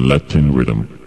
Latin rhythm.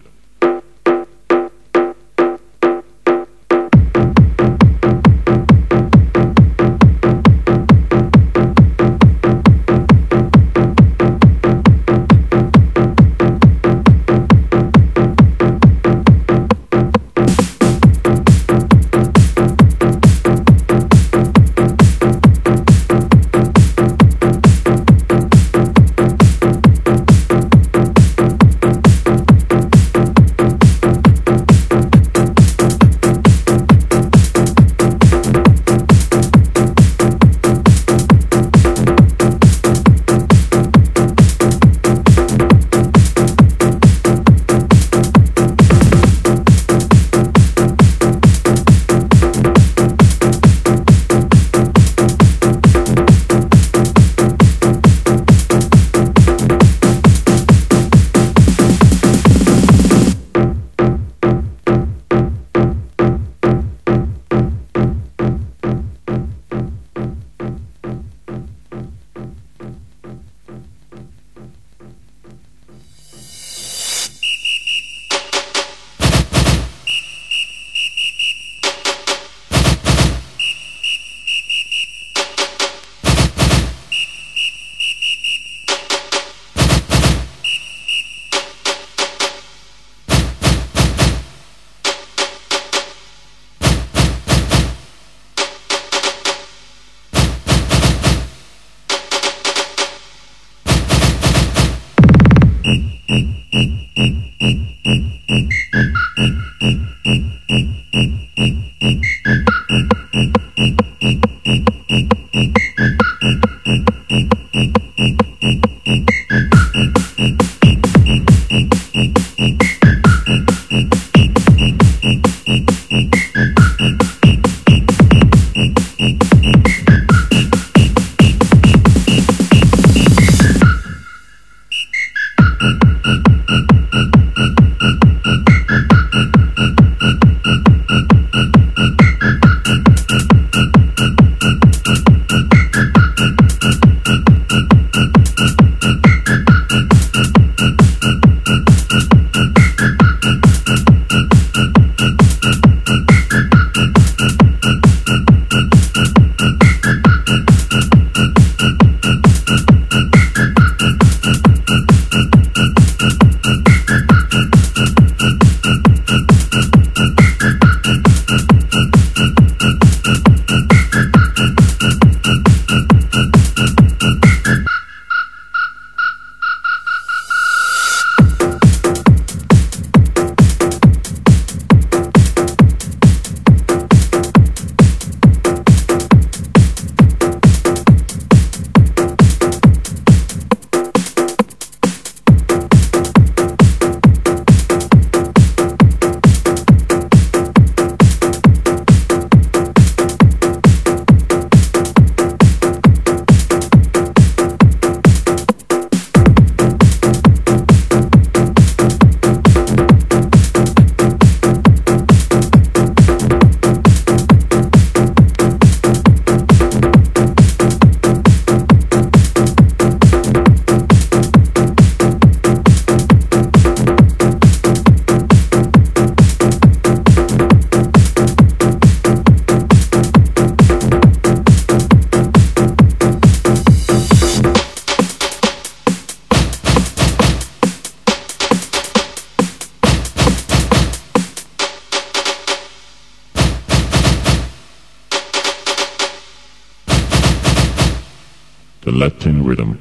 Mm-hmm. The Latin rhythm.